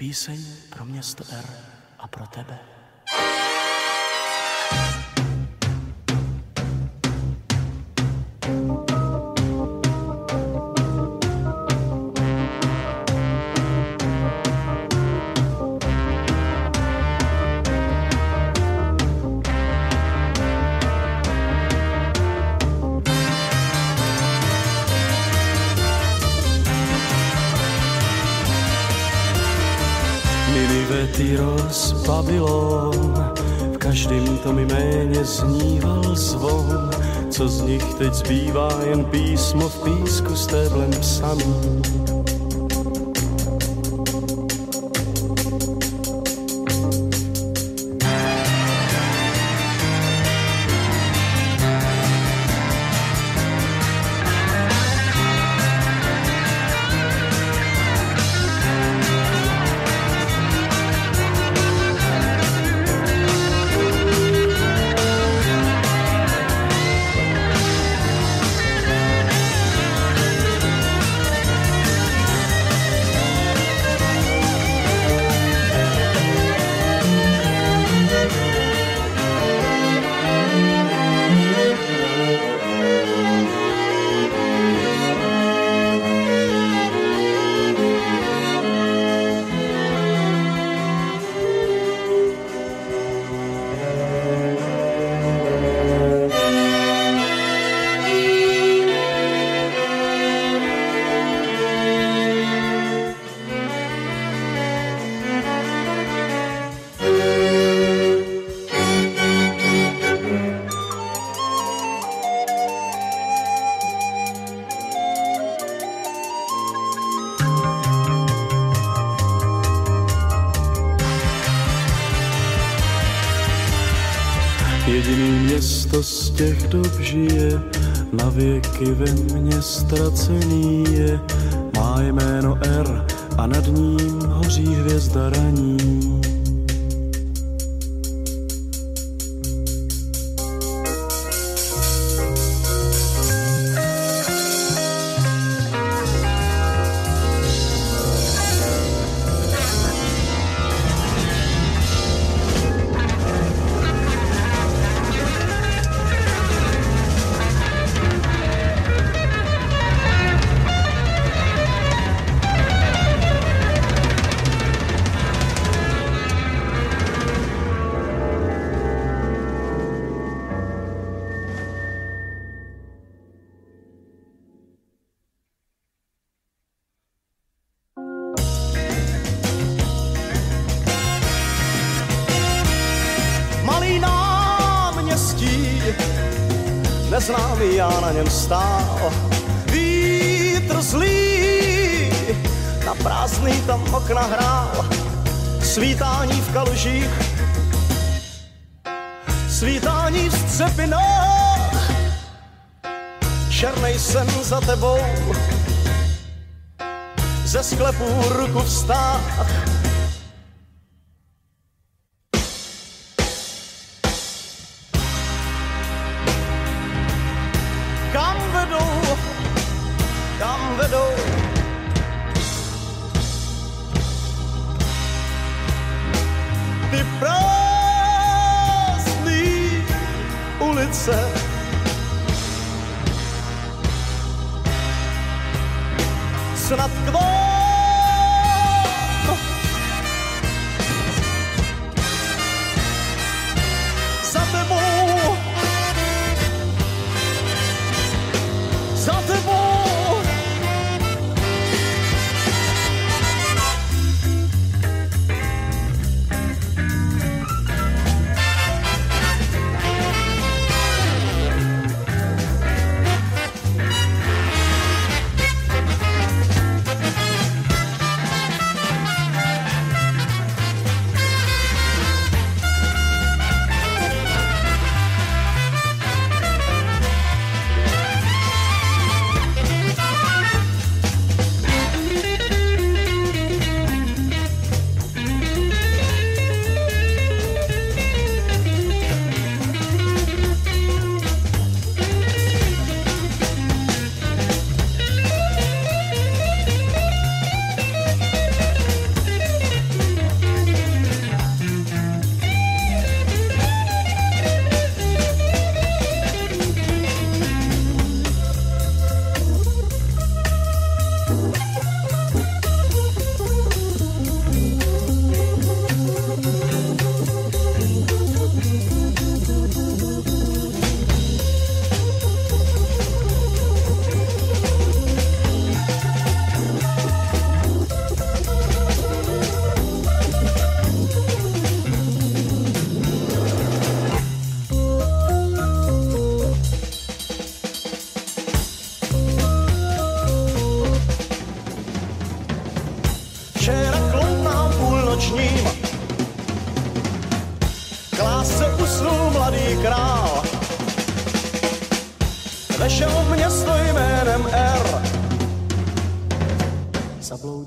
Píseň pro město R a pro tebe. Tyros, Babylon, v každém tom jméně zníval zvon, co z nich teď zbývá jen písmo v písku s téblem psaný. Žije, na věky ve mně ztracený je. Má jméno R a nad ním hoří hvězda raní. Stál. Vítr zlý na prázdný tam okna hrál. Svítání v kalužích, svítání v střepinách. Černej sen za tebou, ze sklepů ruku vstáh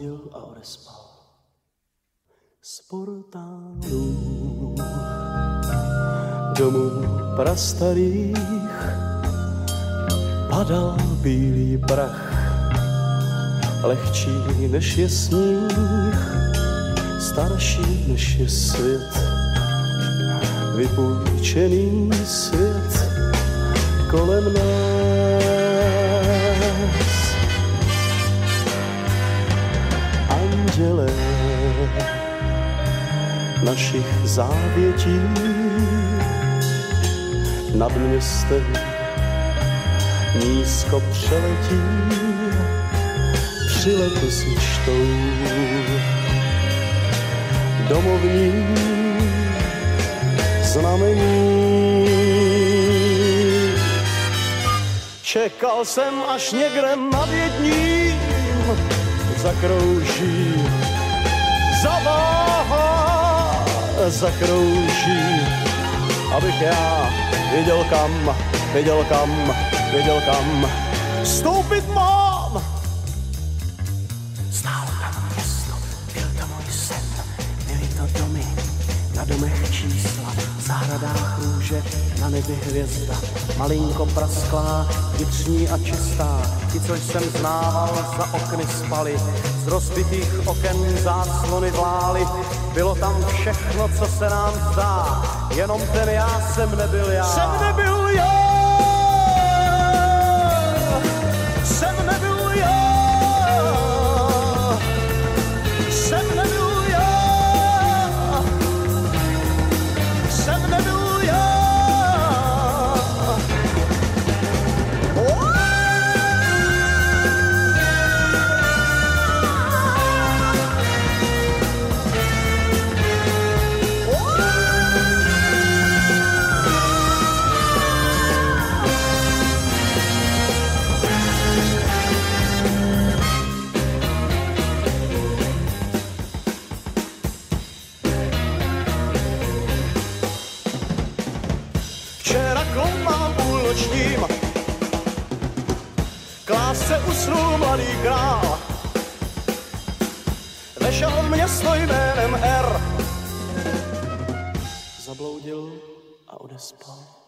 Zabloudil a odespal. Z portálu domů prastarých padal bílý prach, lehčí než je sníh, starší než je svět, vypůjčený svět kolem nás. Anděle našich závětí nad městem nízko přeletí, přiletu si čtou domovní znamení. Čekal jsem, až někde nad jedním zakrouží zakrouží, abych já viděl kam, viděl kam, věděl kam. Vstoupit mám. Stálo tam město, byl to můj sen, byly to domy, na domech čísla, v zahradách růže, na nebi hvězda, malinko prasklá, vnitřní a čistá, ti, co jsem znával, za okny spali, z rozbitých oken záclony vlály, bylo tam všechno, co se nám zdá, jenom ten já jsem nebyl já. Jsem nebyl já! rakloumám půlnočním. Klásce usnul mladý král, vešel město jménem R. Zabloudil a odespal.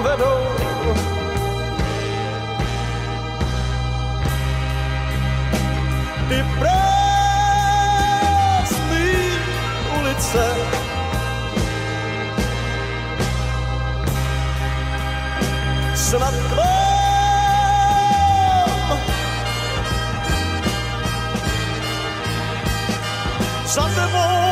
Kam vedou. Ty prázdný ulice. Snad vám za tebou